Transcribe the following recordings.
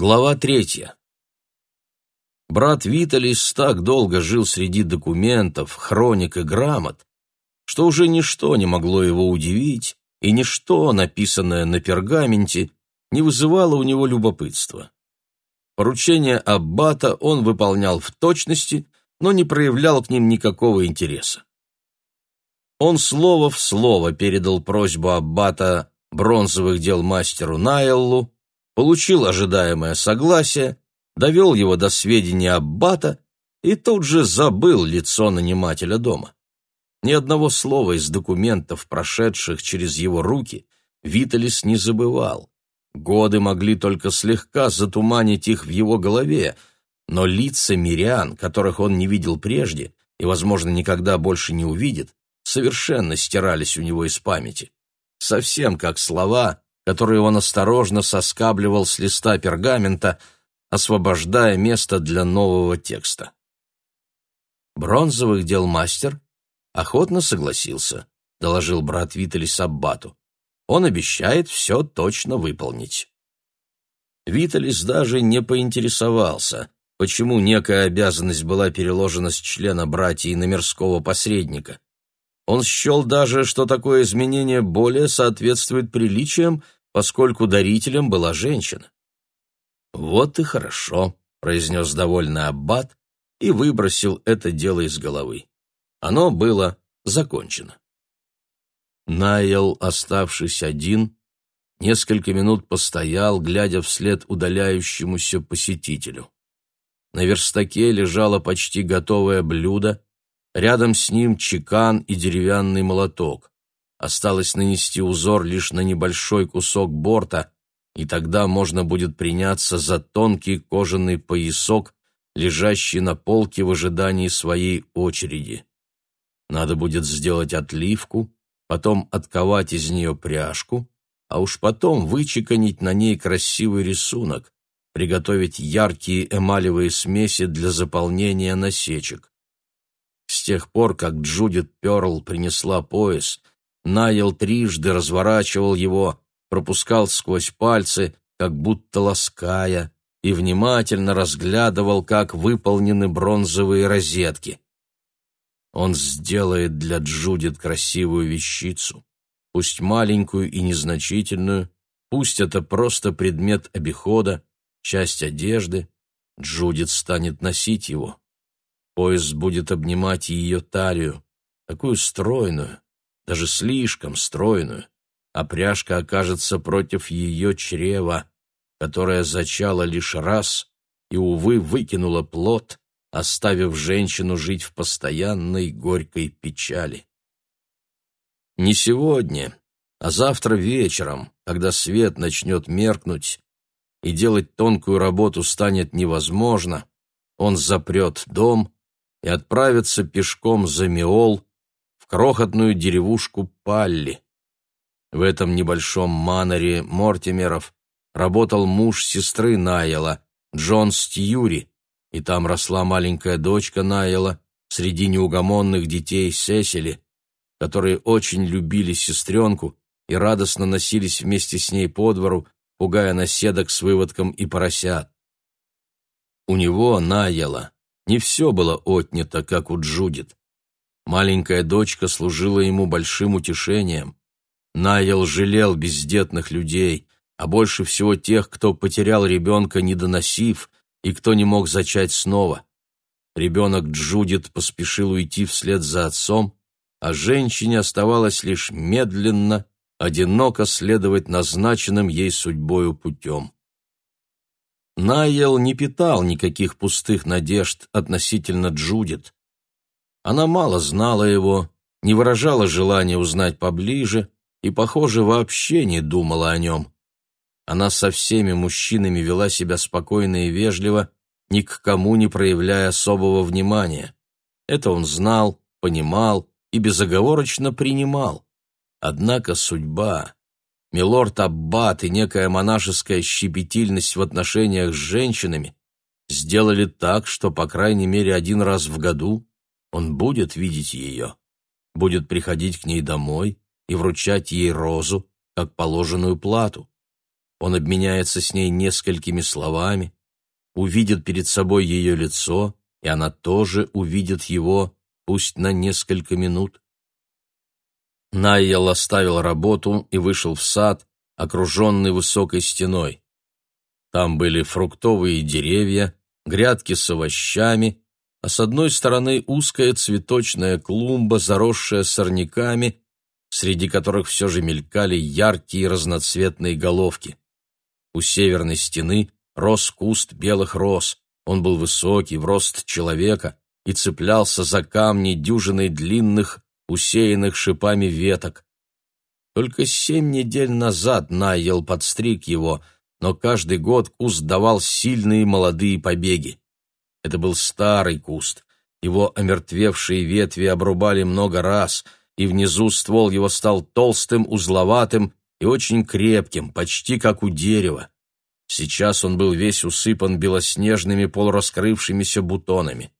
Глава третья. Брат Виталис так долго жил среди документов, хроник и грамот, что уже ничто не могло его удивить, и ничто, написанное на пергаменте, не вызывало у него любопытства. Поручения аббата он выполнял в точности, но не проявлял к ним никакого интереса. Он слово в слово передал просьбу аббата бронзовых дел мастеру Найлу, получил ожидаемое согласие, довел его до сведения аббата и тут же забыл лицо нанимателя дома. Ни одного слова из документов, прошедших через его руки, Виталис не забывал. Годы могли только слегка затуманить их в его голове, но лица мирян, которых он не видел прежде и, возможно, никогда больше не увидит, совершенно стирались у него из памяти. Совсем как слова, которые он осторожно соскабливал с листа пергамента, освобождая место для нового текста. Бронзовых дел мастер охотно согласился, доложил брат Виталис Аббату. Он обещает все точно выполнить. Виталис даже не поинтересовался, почему некая обязанность была переложена с члена братьев на мирского посредника. Он счел даже, что такое изменение более соответствует приличиям, поскольку дарителем была женщина. «Вот и хорошо», — произнес довольный аббат и выбросил это дело из головы. Оно было закончено. Найл, оставшись один, несколько минут постоял, глядя вслед удаляющемуся посетителю. На верстаке лежало почти готовое блюдо, рядом с ним чекан и деревянный молоток. Осталось нанести узор лишь на небольшой кусок борта, и тогда можно будет приняться за тонкий кожаный поясок, лежащий на полке в ожидании своей очереди. Надо будет сделать отливку, потом отковать из нее пряжку, а уж потом вычеканить на ней красивый рисунок, приготовить яркие эмалевые смеси для заполнения насечек. С тех пор, как Джудит Перл принесла пояс, Найл трижды разворачивал его, пропускал сквозь пальцы, как будто лаская, и внимательно разглядывал, как выполнены бронзовые розетки. Он сделает для Джудит красивую вещицу, пусть маленькую и незначительную, пусть это просто предмет обихода, часть одежды, Джудит станет носить его. Пояс будет обнимать ее талию, такую стройную, даже слишком стройную, а пряжка окажется против ее чрева, которое зачало лишь раз и, увы, выкинуло плод, оставив женщину жить в постоянной горькой печали. Не сегодня, а завтра вечером, когда свет начнет меркнуть, и делать тонкую работу станет невозможно, он запрет дом и отправится пешком за Миол, крохотную деревушку Палли. В этом небольшом маноре Мортимеров работал муж сестры Найела, Джон Стьюри, и там росла маленькая дочка Найела среди неугомонных детей Сесили, которые очень любили сестренку и радостно носились вместе с ней по двору, пугая наседок с выводком и поросят. У него, Найела, не все было отнято, как у Джудит. Маленькая дочка служила ему большим утешением. Найл жалел бездетных людей, а больше всего тех, кто потерял ребенка, не доносив, и кто не мог зачать снова. Ребенок Джудит поспешил уйти вслед за отцом, а женщине оставалось лишь медленно, одиноко следовать назначенным ей судьбою путем. Найел не питал никаких пустых надежд относительно Джудит. Она мало знала его, не выражала желания узнать поближе и, похоже, вообще не думала о нем. Она со всеми мужчинами вела себя спокойно и вежливо, ни к кому не проявляя особого внимания. Это он знал, понимал и безоговорочно принимал. Однако судьба, милорд Аббат и некая монашеская щепетильность в отношениях с женщинами сделали так, что, по крайней мере, один раз в году он будет видеть ее, будет приходить к ней домой и вручать ей розу, как положенную плату. он обменяется с ней несколькими словами, увидит перед собой ее лицо, и она тоже увидит его, пусть на несколько минут. Найел оставил работу и вышел в сад, окруженный высокой стеной. Там были фруктовые деревья, грядки с овощами, а с одной стороны узкая цветочная клумба, заросшая сорняками, среди которых все же мелькали яркие разноцветные головки. У северной стены рос куст белых роз. Он был высокий, в рост человека, и цеплялся за камни дюжиной длинных, усеянных шипами веток. Только семь недель назад Найел подстриг его, но каждый год куст давал сильные молодые побеги. Это был старый куст. Его омертвевшие ветви обрубали много раз, и внизу ствол его стал толстым, узловатым и очень крепким, почти как у дерева. Сейчас он был весь усыпан белоснежными полураскрывшимися бутонами.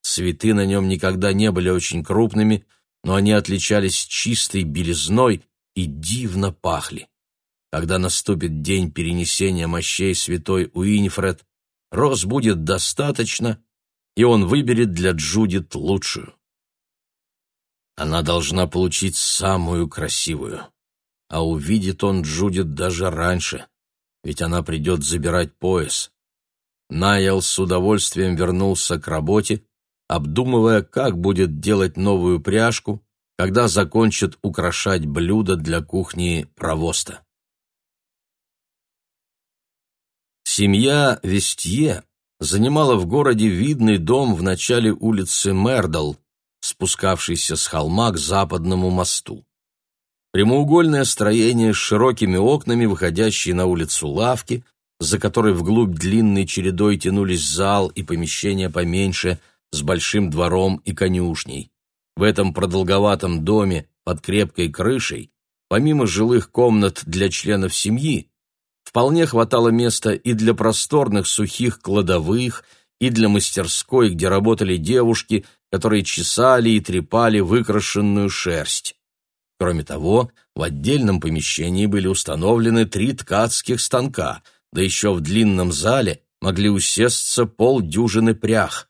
Цветы на нем никогда не были очень крупными, но они отличались чистой белизной и дивно пахли. Когда наступит день перенесения мощей святой Уинифред, роз будет достаточно, и он выберет для Джудит лучшую. Она должна получить самую красивую, а увидит он Джудит даже раньше, ведь она придет забирать пояс. Найл с удовольствием вернулся к работе, обдумывая, как будет делать новую пряжку, когда закончит украшать блюда для кухни провоста. Семья Вестье занимала в городе видный дом в начале улицы Мердл, спускавшийся с холма к западному мосту. Прямоугольное строение с широкими окнами, выходящие на улицу лавки, за которой вглубь длинной чередой тянулись зал и помещения поменьше с большим двором и конюшней. В этом продолговатом доме под крепкой крышей, помимо жилых комнат для членов семьи, Вполне хватало места и для просторных сухих кладовых, и для мастерской, где работали девушки, которые чесали и трепали выкрашенную шерсть. Кроме того, в отдельном помещении были установлены три ткацких станка, да еще в длинном зале могли усесться полдюжины прях.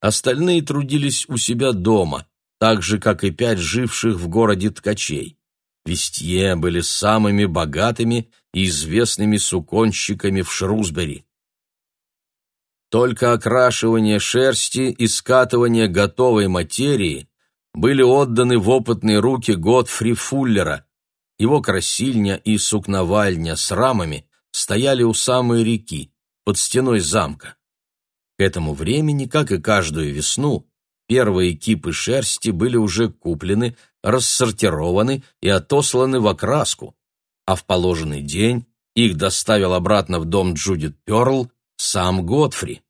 Остальные трудились у себя дома, так же, как и пять живших в городе ткачей. Вестье были самыми богатыми и известными суконщиками в Шрусбери. Только окрашивание шерсти и скатывание готовой материи были отданы в опытные руки Готфри Фуллера. Его красильня и сукновальня с рамами стояли у самой реки, под стеной замка. К этому времени, как и каждую весну, первые кипы шерсти были уже куплены, рассортированы и отосланы в окраску, а в положенный день их доставил обратно в дом Джудит Перл сам Готфри.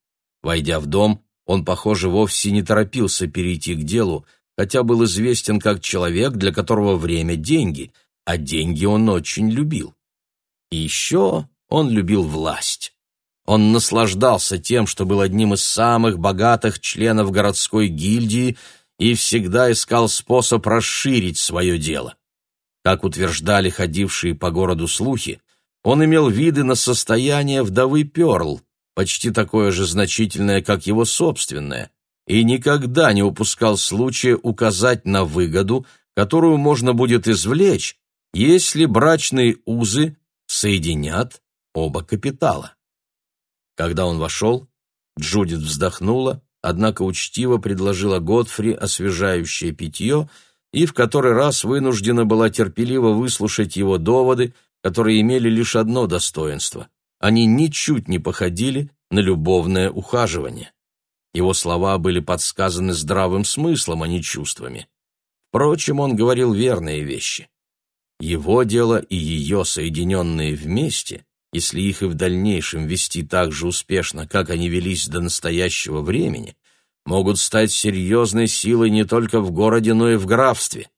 Войдя в дом, он, похоже, вовсе не торопился перейти к делу, хотя был известен как человек, для которого время — деньги, а деньги он очень любил. И еще он любил власть. Он наслаждался тем, что был одним из самых богатых членов городской гильдии и всегда искал способ расширить свое дело. Как утверждали ходившие по городу слухи, он имел виды на состояние вдовы Перл, почти такое же значительное, как его собственное, и никогда не упускал случая указать на выгоду, которую можно будет извлечь, если брачные узы соединят оба капитала. Когда он вошел, Джудит вздохнула, однако учтиво предложила Годфри освежающее питье и в который раз вынуждена была терпеливо выслушать его доводы, которые имели лишь одно достоинство. Они ничуть не походили на любовное ухаживание. Его слова были подсказаны здравым смыслом, а не чувствами. Впрочем, он говорил верные вещи. Его дело и ее, соединенные вместе, если их и в дальнейшем вести так же успешно, как они велись до настоящего времени, могут стать серьезной силой не только в городе, но и в графстве.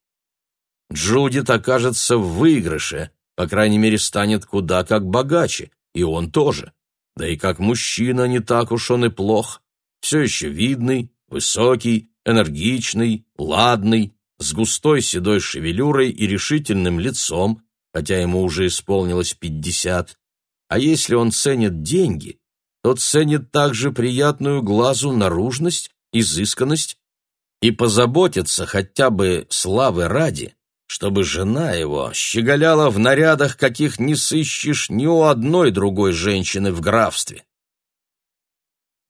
Джудит окажется в выигрыше, по крайней мере, станет куда как богаче, и он тоже. Да и как мужчина не так уж он и плох. Все еще видный, высокий, энергичный, ладный, с густой седой шевелюрой и решительным лицом, хотя ему уже исполнилось пятьдесят, а если он ценит деньги, то ценит также приятную глазу наружность, изысканность и позаботится хотя бы славы ради, чтобы жена его щеголяла в нарядах, каких не сыщешь ни у одной другой женщины в графстве.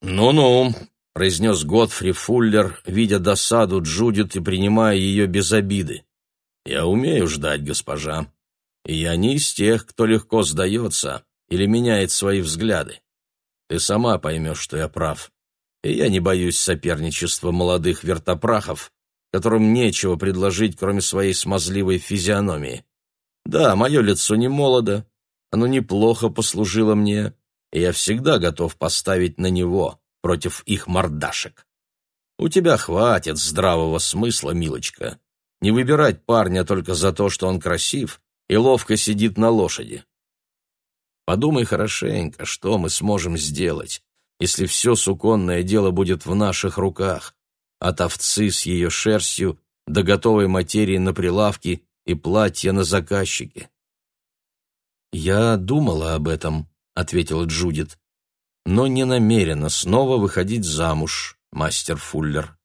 «Ну-ну», — произнес Готфри Фуллер, видя досаду Джудит и принимая ее без обиды. «Я умею ждать, госпожа, и я не из тех, кто легко сдается или меняет свои взгляды. Ты сама поймешь, что я прав, и я не боюсь соперничества молодых вертопрахов, которым нечего предложить, кроме своей смазливой физиономии. Да, мое лицо не молодо, оно неплохо послужило мне, и я всегда готов поставить на него против их мордашек. У тебя хватит здравого смысла, милочка, не выбирать парня только за то, что он красив и ловко сидит на лошади. Подумай хорошенько, что мы сможем сделать, если все суконное дело будет в наших руках, от овцы с ее шерстью до готовой материи на прилавке и платья на заказчике. «Я думала об этом», — ответила Джудит, «но не намерена снова выходить замуж, мастер Фуллер».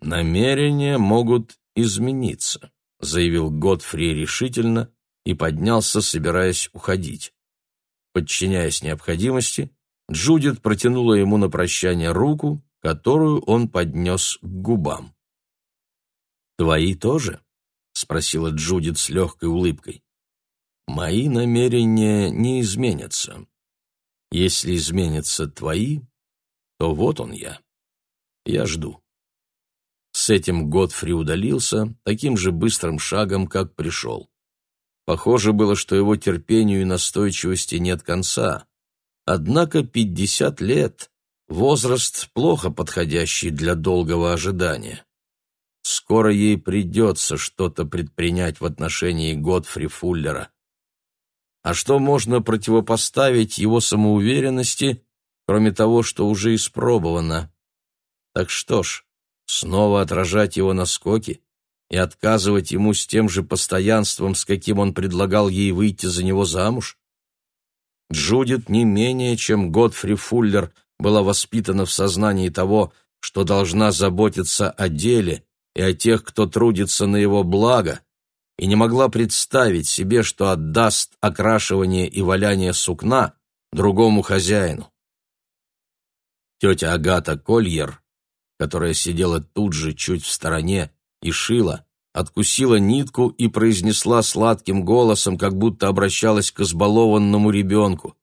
«Намерения могут измениться», — заявил Готфри решительно и поднялся, собираясь уходить. Подчиняясь необходимости, Джудит протянула ему на прощание руку, которую он поднес к губам. «Твои тоже?» — спросила Джудит с легкой улыбкой. «Мои намерения не изменятся. Если изменятся твои, то вот он я. Я жду». С этим Готфри удалился таким же быстрым шагом, как пришел. Похоже было, что его терпению и настойчивости нет конца. Однако пятьдесят лет Возраст плохо подходящий для долгого ожидания. Скоро ей придется что-то предпринять в отношении Готфри Фуллера. А что можно противопоставить его самоуверенности, кроме того, что уже испробовано? Так что ж, снова отражать его наскоки и отказывать ему с тем же постоянством, с каким он предлагал ей выйти за него замуж? Джудит не менее, чем Готфри Фуллер – была воспитана в сознании того, что должна заботиться о деле и о тех, кто трудится на его благо, и не могла представить себе, что отдаст окрашивание и валяние сукна другому хозяину. Тетя Агата Кольер, которая сидела тут же, чуть в стороне, и шила, откусила нитку и произнесла сладким голосом, как будто обращалась к избалованному ребенку.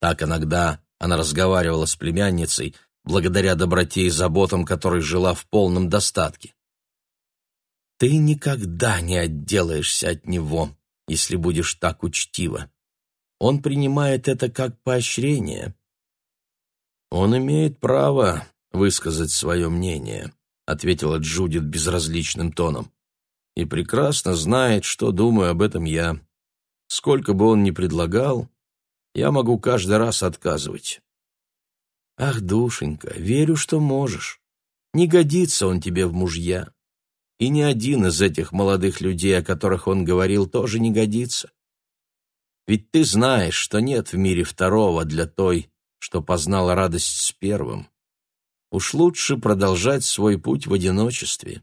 Так иногда она разговаривала с племянницей, благодаря доброте и заботам, которой жила в полном достатке. «Ты никогда не отделаешься от него, если будешь так учтива. Он принимает это как поощрение». «Он имеет право высказать свое мнение», — ответила Джудит безразличным тоном. «И прекрасно знает, что думаю об этом я. Сколько бы он ни предлагал, я могу каждый раз отказывать. Ах, душенька, верю, что можешь. Не годится он тебе в мужья. И ни один из этих молодых людей, о которых он говорил, тоже не годится. Ведь ты знаешь, что нет в мире второго для той, что познала радость с первым. Уж лучше продолжать свой путь в одиночестве.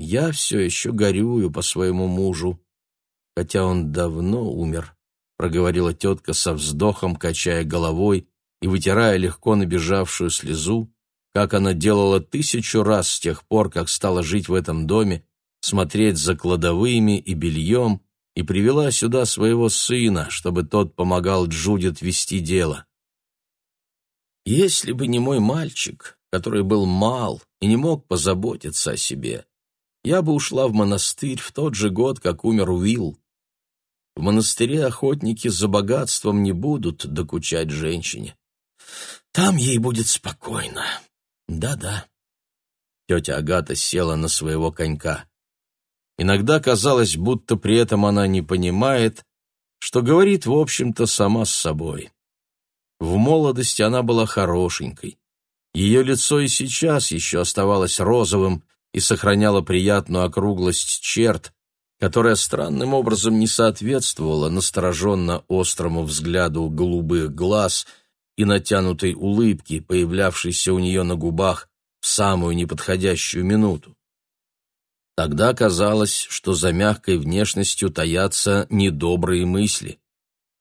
Я все еще горюю по своему мужу, хотя он давно умер проговорила тетка со вздохом, качая головой и вытирая легко набежавшую слезу, как она делала тысячу раз с тех пор, как стала жить в этом доме, смотреть за кладовыми и бельем, и привела сюда своего сына, чтобы тот помогал Джудит вести дело. Если бы не мой мальчик, который был мал и не мог позаботиться о себе, я бы ушла в монастырь в тот же год, как умер Уилл. В монастыре охотники за богатством не будут докучать женщине. Там ей будет спокойно. Да-да. Тетя Агата села на своего конька. Иногда казалось, будто при этом она не понимает, что говорит, в общем-то, сама с собой. В молодости она была хорошенькой. Ее лицо и сейчас еще оставалось розовым и сохраняло приятную округлость черт, которая странным образом не соответствовала настороженно острому взгляду голубых глаз и натянутой улыбке, появлявшейся у нее на губах в самую неподходящую минуту. Тогда казалось, что за мягкой внешностью таятся недобрые мысли.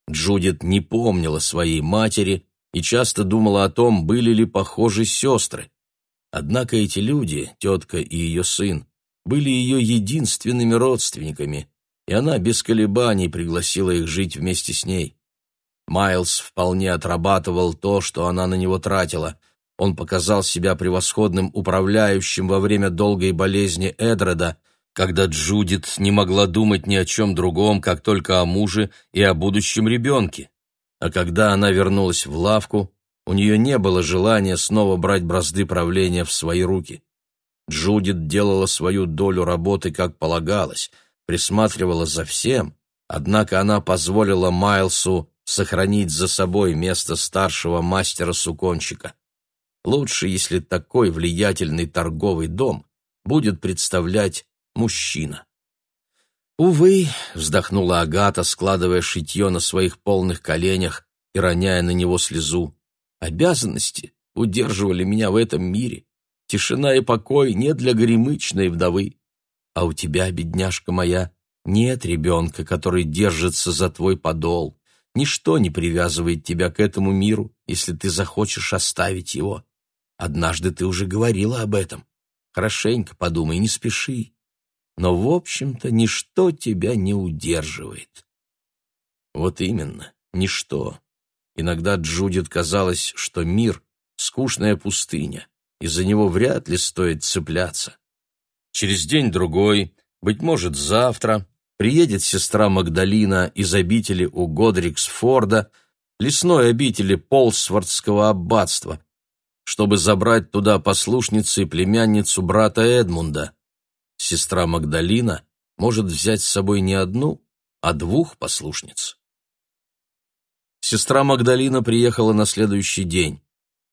Джудит не помнила своей матери и часто думала о том, были ли похожи сестры. Однако эти люди, тетка и ее сын, были ее единственными родственниками, и она без колебаний пригласила их жить вместе с ней. Майлз вполне отрабатывал то, что она на него тратила. Он показал себя превосходным управляющим во время долгой болезни Эдреда, когда Джудит не могла думать ни о чем другом, как только о муже и о будущем ребенке. А когда она вернулась в лавку, у нее не было желания снова брать бразды правления в свои руки. Джудит делала свою долю работы, как полагалось, присматривала за всем, однако она позволила Майлсу сохранить за собой место старшего мастера-суконщика. Лучше, если такой влиятельный торговый дом будет представлять мужчина. «Увы», — вздохнула Агата, складывая шитье на своих полных коленях и роняя на него слезу, — «обязанности удерживали меня в этом мире. Тишина и покой не для горемычной вдовы. А у тебя, бедняжка моя, нет ребенка, который держится за твой подол. Ничто не привязывает тебя к этому миру, если ты захочешь оставить его. Однажды ты уже говорила об этом. Хорошенько подумай, не спеши. Но, в общем-то, ничто тебя не удерживает. Вот именно, ничто. Иногда Джудит казалось, что мир — скучная пустыня, и за него вряд ли стоит цепляться. Через день-другой, быть может, завтра, приедет сестра Магдалина из обители у Годриксфорда, лесной обители Полсвардского аббатства, чтобы забрать туда послушницу и племянницу брата Эдмунда. Сестра Магдалина может взять с собой не одну, а двух послушниц. Сестра Магдалина приехала на следующий день.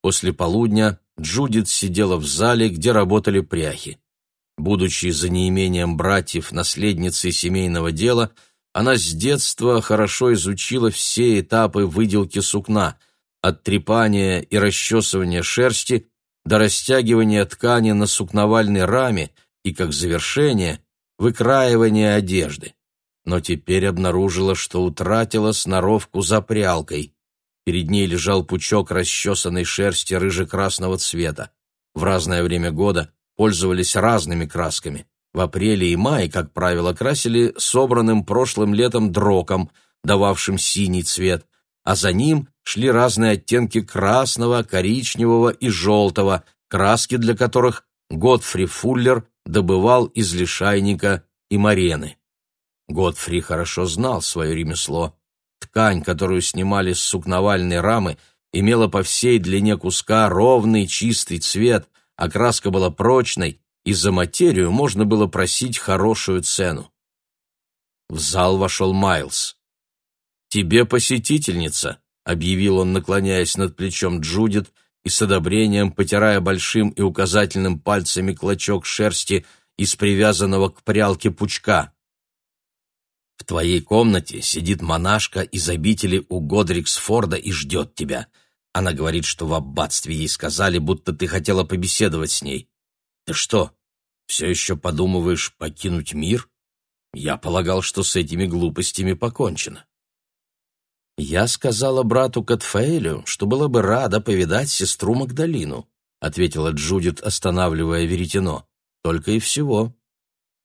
После полудня Джудит сидела в зале, где работали пряхи. Будучи за неимением братьев наследницей семейного дела, она с детства хорошо изучила все этапы выделки сукна, от трепания и расчесывания шерсти до растягивания ткани на сукновальной раме и, как завершение, выкраивания одежды. Но теперь обнаружила, что утратила сноровку за прялкой. Перед ней лежал пучок расчесанной шерсти рыже-красного цвета. В разное время года пользовались разными красками. В апреле и мае, как правило, красили собранным прошлым летом дроком, дававшим синий цвет, а за ним шли разные оттенки красного, коричневого и желтого, краски для которых Готфри Фуллер добывал из лишайника и марены. Готфри хорошо знал свое ремесло Ткань, которую снимали с сукновальной рамы, имела по всей длине куска ровный чистый цвет, окраска была прочной, и за материю можно было просить хорошую цену. В зал вошел Майлз. «Тебе посетительница», — объявил он, наклоняясь над плечом Джудит и с одобрением потирая большим и указательным пальцами клочок шерсти из привязанного к прялке пучка. В твоей комнате сидит монашка из обители у Годриксфорда и ждет тебя. Она говорит, что в аббатстве ей сказали, будто ты хотела побеседовать с ней. Ты что, все еще подумываешь покинуть мир? Я полагал, что с этими глупостями покончено. Я сказала брату Катфаэлю, что была бы рада повидать сестру Магдалину, ответила Джудит, останавливая веретено. Только и всего.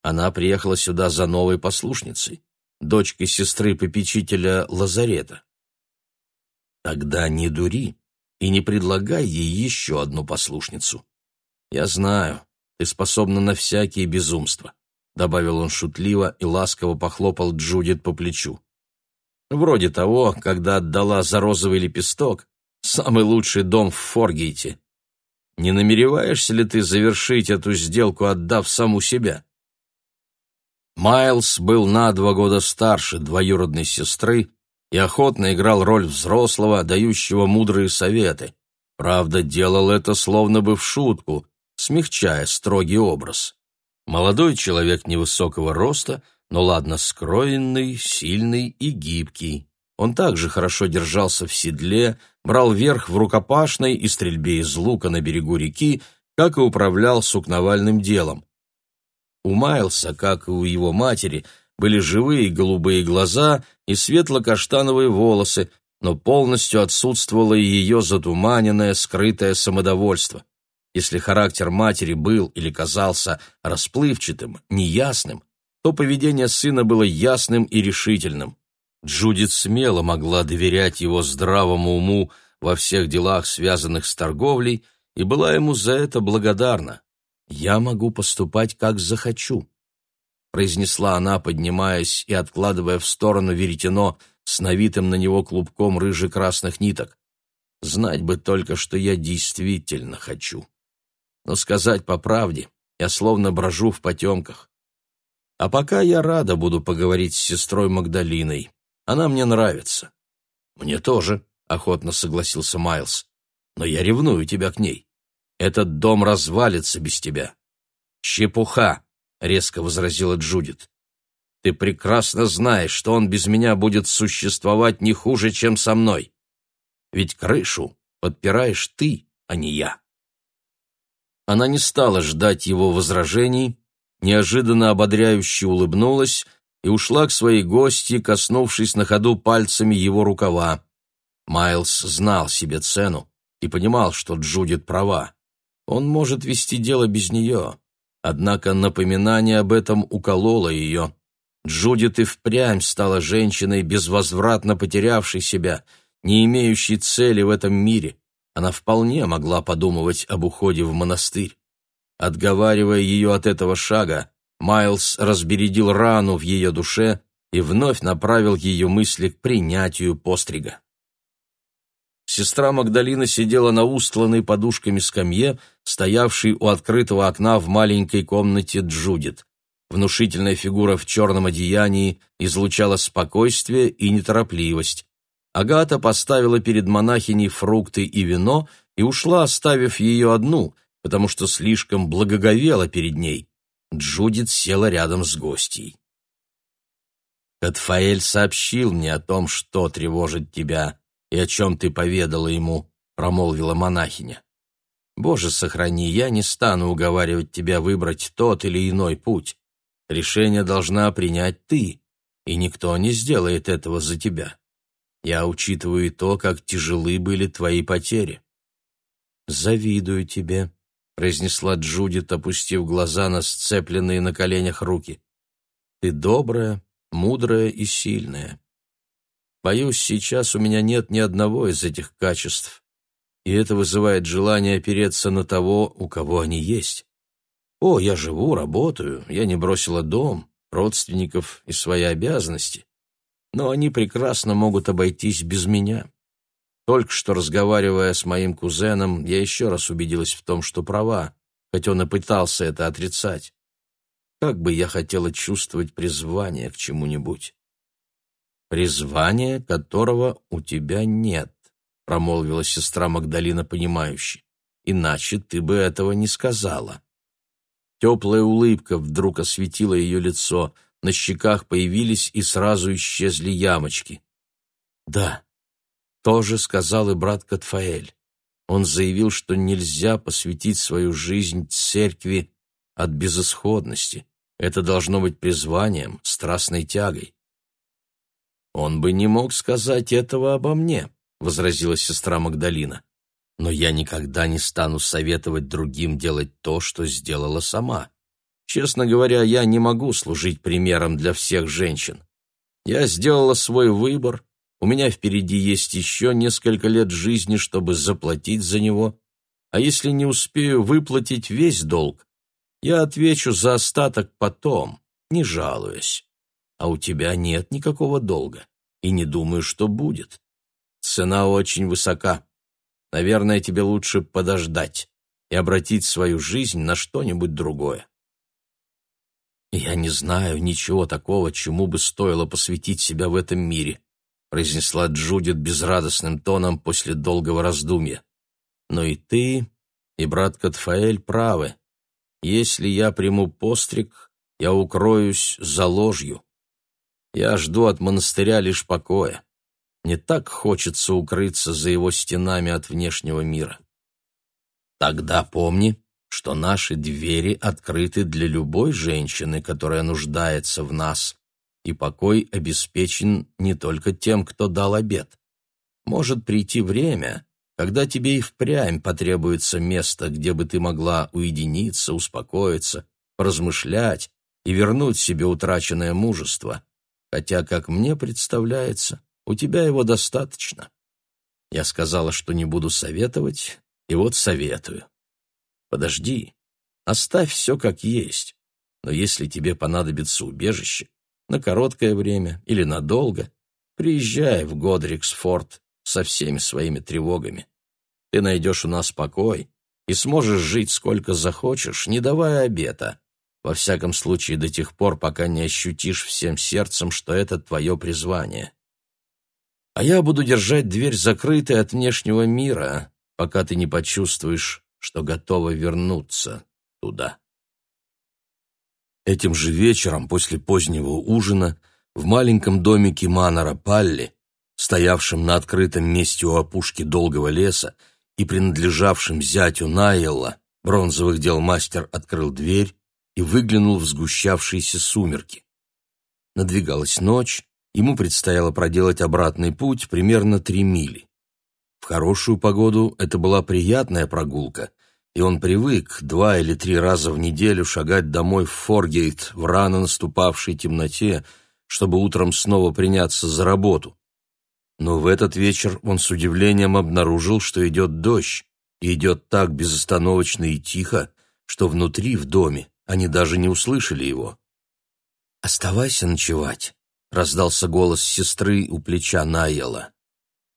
Она приехала сюда за новой послушницей дочкой сестры попечителя Лазарета. Тогда не дури и не предлагай ей еще одну послушницу. Я знаю, ты способна на всякие безумства, добавил он шутливо и ласково похлопал Джудит по плечу. Вроде того, когда отдала за розовый лепесток самый лучший дом в Форгейте. Не намереваешься ли ты завершить эту сделку, отдав саму себя? Майлз был на два года старше двоюродной сестры и охотно играл роль взрослого, дающего мудрые советы. Правда, делал это словно бы в шутку, смягчая строгий образ. Молодой человек невысокого роста, но ладно скроенный, сильный и гибкий. Он также хорошо держался в седле, брал верх в рукопашной и стрельбе из лука на берегу реки, как и управлял сукновальным делом. У Майлса, как и у его матери, были живые голубые глаза и светло-каштановые волосы, но полностью отсутствовало и ее затуманенное, скрытое самодовольство. Если характер матери был или казался расплывчатым, неясным, то поведение сына было ясным и решительным. Джудит смело могла доверять его здравому уму во всех делах, связанных с торговлей, и была ему за это благодарна. «Я могу поступать, как захочу», — произнесла она, поднимаясь и откладывая в сторону веретено с навитым на него клубком рыже-красных ниток. «Знать бы только, что я действительно хочу. Но сказать по правде, я словно брожу в потемках. А пока я рада буду поговорить с сестрой Магдалиной. Она мне нравится». «Мне тоже», — охотно согласился Майлз. «Но я ревную тебя к ней. Этот дом развалится без тебя». «Чепуха», — резко возразила Джудит. «Ты прекрасно знаешь, что он без меня будет существовать не хуже, чем со мной. Ведь крышу подпираешь ты, а не я». Она не стала ждать его возражений, неожиданно ободряюще улыбнулась и ушла к своей гости, коснувшись на ходу пальцами его рукава. Майлз знал себе цену и понимал, что Джудит права. Он может вести дело без нее. Однако напоминание об этом укололо ее. Джудит и впрямь стала женщиной, безвозвратно потерявшей себя, не имеющей цели в этом мире. Она вполне могла подумывать об уходе в монастырь. Отговаривая ее от этого шага, Майлз разбередил рану в ее душе и вновь направил ее мысли к принятию пострига. Сестра Магдалина сидела на устланной подушками скамье, стоявшей у открытого окна в маленькой комнате Джудит. Внушительная фигура в черном одеянии излучала спокойствие и неторопливость. Агата поставила перед монахиней фрукты и вино и ушла, оставив ее одну, потому что слишком благоговела перед ней. Джудит села рядом с гостьей. «Катфаэль сообщил мне о том, что тревожит тебя и о чем ты поведала ему», — промолвила монахиня. «Боже, сохрани, я не стану уговаривать тебя выбрать тот или иной путь. Решение должна принять ты, и никто не сделает этого за тебя. Я учитываю и то, как тяжелы были твои потери». «Завидую тебе», произнесла Джудит, опустив глаза на сцепленные на коленях руки. Ты добрая, мудрая и сильная. Боюсь, сейчас у меня нет ни одного из этих качеств, и это вызывает желание опереться на того, у кого они есть. О, я живу, работаю, я не бросила дом, родственников и свои обязанности, но они прекрасно могут обойтись без меня. Только что разговаривая с моим кузеном, я еще раз убедилась в том, что права, хоть он и пытался это отрицать. Как бы я хотела чувствовать призвание к чему-нибудь. «Призвание, которого у тебя нет», — промолвила сестра Магдалина понимающе. «Иначе ты бы этого не сказала». Теплая улыбка вдруг осветила ее лицо, на щеках появились и сразу исчезли ямочки. «Да, тоже сказал и брат Катфаэль. Он заявил, что нельзя посвятить свою жизнь церкви от безысходности. Это должно быть призванием, страстной тягой. «Он бы не мог сказать этого обо мне», — возразила сестра Магдалина. «Но я никогда не стану советовать другим делать то, что сделала сама. Честно говоря, я не могу служить примером для всех женщин. Я сделала свой выбор, у меня впереди есть еще несколько лет жизни, чтобы заплатить за него, а если не успею выплатить весь долг, я отвечу за остаток потом, не жалуясь. А у тебя нет никакого долга, и не думаю, что будет. Цена очень высока. Наверное, тебе лучше подождать и обратить свою жизнь на что-нибудь другое. Я не знаю ничего такого, чему бы стоило посвятить себя в этом мире произнесла Джудит безрадостным тоном после долгого раздумья. Но и ты, и брат Катфаэль правы. Если я приму постриг, я укроюсь за ложью. Я жду от монастыря лишь покоя. Не так хочется укрыться за его стенами от внешнего мира. Тогда помни, что наши двери открыты для любой женщины, которая нуждается в нас, и покой обеспечен не только тем, кто дал обед. Может прийти время, когда тебе и впрямь потребуется место, где бы ты могла уединиться, успокоиться, поразмышлять и вернуть себе утраченное мужество, хотя, как мне представляется, у тебя его достаточно. Я сказала, что не буду советовать, и вот советую. Подожди, оставь все как есть, но если тебе понадобится убежище, на короткое время или надолго, приезжай в Годриксфорд со всеми своими тревогами. Ты найдешь у нас покой и сможешь жить сколько захочешь, не давая обета, во всяком случае до тех пор, пока не ощутишь всем сердцем, что это твое призвание. А я буду держать дверь закрытой от внешнего мира, пока ты не почувствуешь, что готова вернуться туда. Этим же вечером, после позднего ужина, в маленьком домике Манора Палли, стоявшем на открытом месте у опушки долгого леса и принадлежавшем зятю Найелла, бронзовых дел мастер открыл дверь и выглянул в сгущавшиеся сумерки. Надвигалась ночь, ему предстояло проделать обратный путь примерно три мили. В хорошую погоду это была приятная прогулка, и он привык два или три раза в неделю шагать домой в Форгейт в рано наступавшей темноте, чтобы утром снова приняться за работу. Но в этот вечер он с удивлением обнаружил, что идет дождь, и идет так безостановочно и тихо, что внутри, в доме, они даже не услышали его. «Оставайся ночевать», — раздался голос сестры у плеча Найела.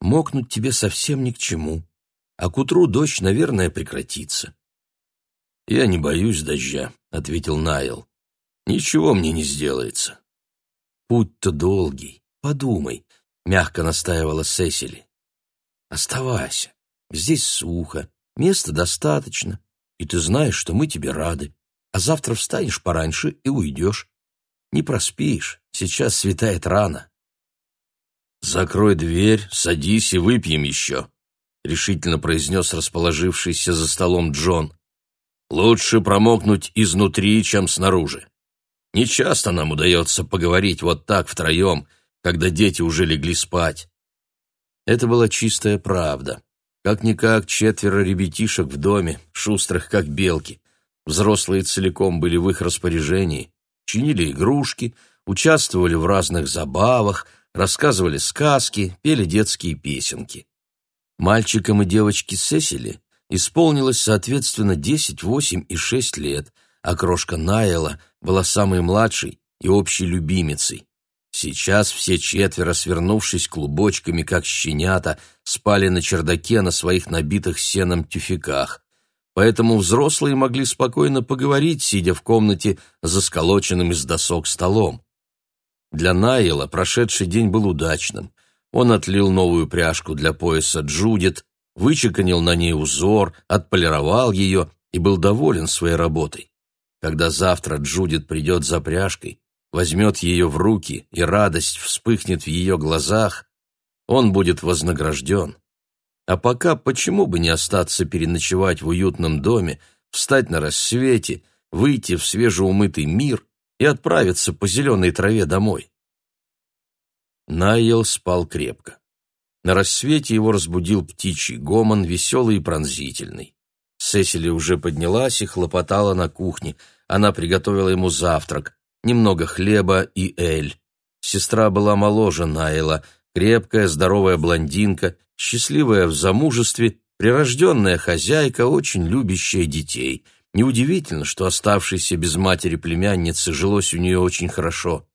«Мокнуть тебе совсем ни к чему, а к утру дождь, наверное, прекратится». «Я не боюсь дождя», — ответил Найл. «Ничего мне не сделается». «Путь-то долгий, подумай», — мягко настаивала Сесили. «Оставайся, здесь сухо, места достаточно, и ты знаешь, что мы тебе рады а завтра встанешь пораньше и уйдешь. Не проспишь, сейчас светает рано. «Закрой дверь, садись и выпьем еще», — решительно произнес расположившийся за столом Джон. «Лучше промокнуть изнутри, чем снаружи. Не часто нам удается поговорить вот так втроем, когда дети уже легли спать». Это была чистая правда. Как-никак четверо ребятишек в доме, шустрых как белки. Взрослые целиком были в их распоряжении, чинили игрушки, участвовали в разных забавах, рассказывали сказки, пели детские песенки. Мальчикам и девочке Сесили исполнилось, соответственно, 10, 8 и 6 лет, а крошка Найла была самой младшей и общей любимицей. Сейчас все четверо, свернувшись клубочками, как щенята, спали на чердаке на своих набитых сеном тюфяках поэтому взрослые могли спокойно поговорить, сидя в комнате за сколоченным из досок столом. Для Найла прошедший день был удачным. Он отлил новую пряжку для пояса Джудит, вычеканил на ней узор, отполировал ее и был доволен своей работой. Когда завтра Джудит придет за пряжкой, возьмет ее в руки, и радость вспыхнет в ее глазах, он будет вознагражден. А пока почему бы не остаться переночевать в уютном доме, встать на рассвете, выйти в свежеумытый мир и отправиться по зеленой траве домой? Найел спал крепко. На рассвете его разбудил птичий гомон, веселый и пронзительный. Сесили уже поднялась и хлопотала на кухне. Она приготовила ему завтрак, немного хлеба и эль. Сестра была моложе Найла, крепкая, здоровая блондинка, счастливая в замужестве, прирожденная хозяйка, очень любящая детей. Неудивительно, что оставшейся без матери племянницы жилось у нее очень хорошо.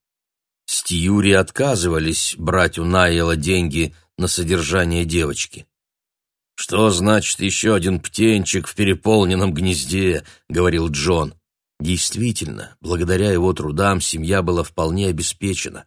Стиюри отказывались брать у Найела деньги на содержание девочки. «Что значит еще один птенчик в переполненном гнезде?» — говорил Джон. Действительно, благодаря его трудам семья была вполне обеспечена.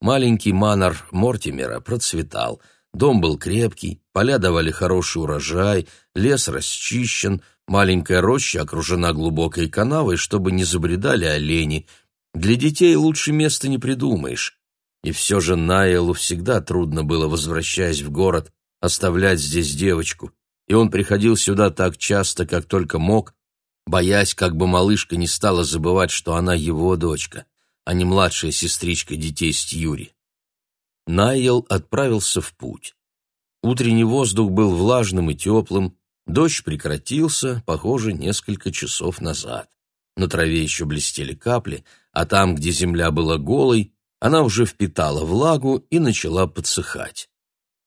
Маленький манор Мортимера процветал — Дом был крепкий, поля давали хороший урожай, лес расчищен, маленькая роща окружена глубокой канавой, чтобы не забредали олени. Для детей лучше места не придумаешь. И все же Найлу всегда трудно было, возвращаясь в город, оставлять здесь девочку, и он приходил сюда так часто, как только мог, боясь, как бы малышка не стала забывать, что она его дочка, а не младшая сестричка детей Стьюри. Найл отправился в путь. Утренний воздух был влажным и теплым, дождь прекратился, похоже, несколько часов назад. На траве еще блестели капли, а там, где земля была голой, она уже впитала влагу и начала подсыхать.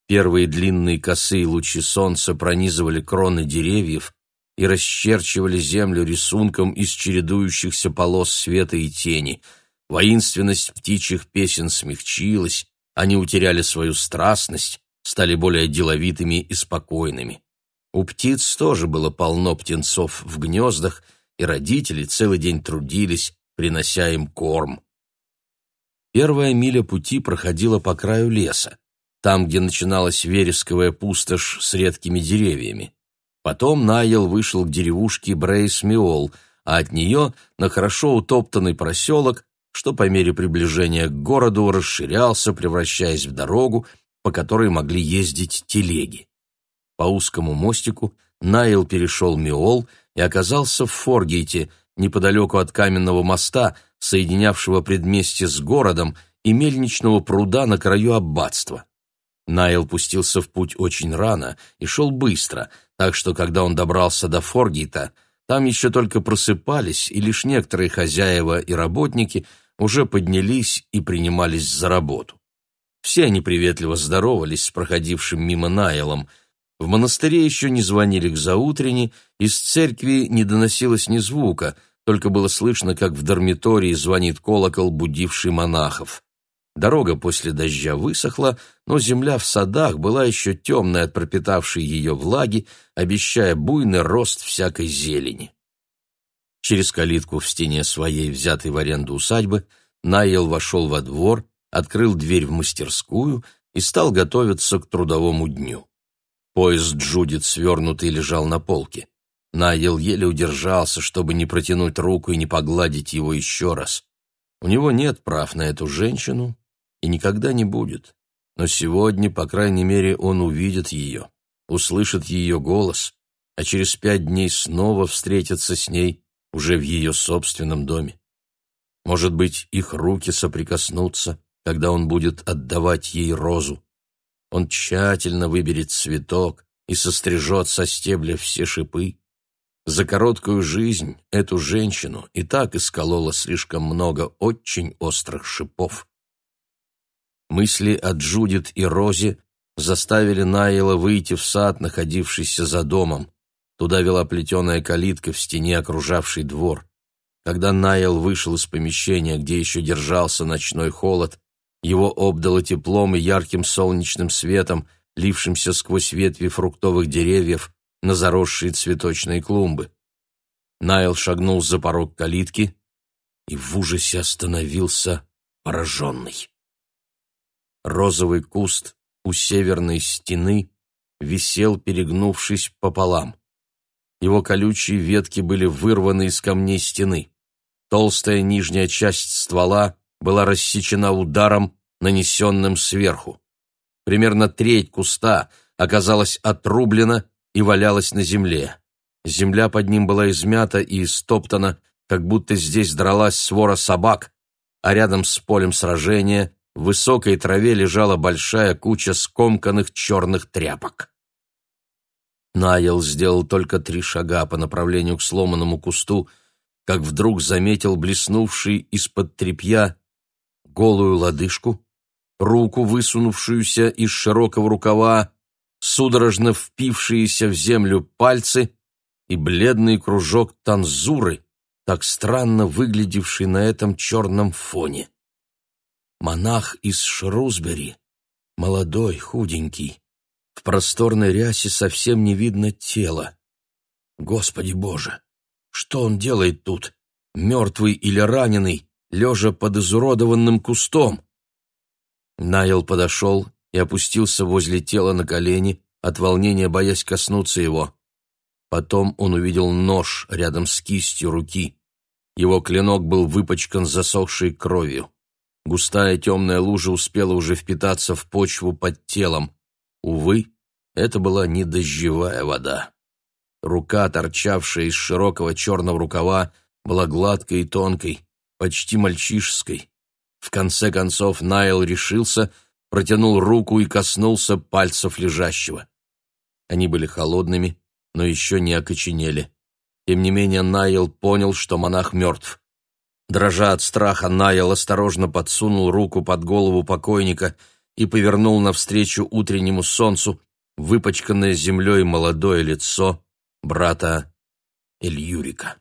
Первые длинные косые лучи солнца пронизывали кроны деревьев и расчерчивали землю рисунком из чередующихся полос света и тени. Воинственность птичьих песен смягчилась, они утеряли свою страстность, стали более деловитыми и спокойными. У птиц тоже было полно птенцов в гнездах, и родители целый день трудились, принося им корм. Первая миля пути проходила по краю леса, там, где начиналась вересковая пустошь с редкими деревьями. Потом Найл вышел к деревушке Брейс-Миол, а от нее на хорошо утоптанный проселок, что по мере приближения к городу расширялся, превращаясь в дорогу, по которой могли ездить телеги. По узкому мостику Найл перешел Миол и оказался в Форгейте, неподалеку от каменного моста, соединявшего предместье с городом, и мельничного пруда на краю аббатства. Найл пустился в путь очень рано и шел быстро, так что, когда он добрался до Форгейта, там еще только просыпались, и лишь некоторые хозяева и работники уже поднялись и принимались за работу. Все они приветливо здоровались с проходившим мимо Найлом. В монастыре еще не звонили к заутренне, из церкви не доносилось ни звука — только было слышно, как в дармитории звонит колокол, будивший монахов. Дорога после дождя высохла, но земля в садах была еще темная от пропитавшей ее влаги, обещая буйный рост всякой зелени. Через калитку в стене своей, взятой в аренду усадьбы, Найл вошел во двор, открыл дверь в мастерскую и стал готовиться к трудовому дню. Поезд Джудит свернутый лежал на полке. Найел еле удержался, чтобы не протянуть руку и не погладить его еще раз. У него нет прав на эту женщину и никогда не будет. Но сегодня, по крайней мере, он увидит ее, услышит ее голос, а через пять дней снова встретится с ней уже в ее собственном доме. Может быть, их руки соприкоснутся, когда он будет отдавать ей розу. Он тщательно выберет цветок и сострижет со стебля все шипы, за короткую жизнь эту женщину и так искололо слишком много очень острых шипов. Мысли о Джудит и Розе заставили Найла выйти в сад, находившийся за домом. Туда вела плетеная калитка в стене, окружавший двор. Когда Найл вышел из помещения, где еще держался ночной холод, его обдало теплом и ярким солнечным светом, лившимся сквозь ветви фруктовых деревьев, на заросшие цветочные клумбы. Найл шагнул за порог калитки и в ужасе остановился, пораженный. Розовый куст у северной стены висел, перегнувшись пополам. Его колючие ветки были вырваны из камней стены. Толстая нижняя часть ствола была рассечена ударом, нанесенным сверху. Примерно треть куста оказалась отрублена и валялась на земле. Земля под ним была измята и истоптана, как будто здесь дралась свора собак, а рядом с полем сражения в высокой траве лежала большая куча скомканных черных тряпок. Найл сделал только три шага по направлению к сломанному кусту, как вдруг заметил блеснувший из-под тряпья голую лодыжку, руку, высунувшуюся из широкого рукава, судорожно впившиеся в землю пальцы и бледный кружок танзуры, так странно выглядевший на этом черном фоне. Монах из Шрусбери, молодой, худенький, в просторной рясе совсем не видно тела. Господи Боже, что он делает тут, мертвый или раненый, лежа под изуродованным кустом? Найл подошел и опустился возле тела на колени, от волнения боясь коснуться его. Потом он увидел нож рядом с кистью руки. Его клинок был выпачкан засохшей кровью. Густая темная лужа успела уже впитаться в почву под телом. Увы, это была не дождевая вода. Рука, торчавшая из широкого черного рукава, была гладкой и тонкой, почти мальчишеской. В конце концов Найл решился, протянул руку и коснулся пальцев лежащего. Они были холодными, но еще не окоченели. Тем не менее Найл понял, что монах мертв. Дрожа от страха, Найл осторожно подсунул руку под голову покойника и повернул навстречу утреннему солнцу выпачканное землей молодое лицо брата Эльюрика.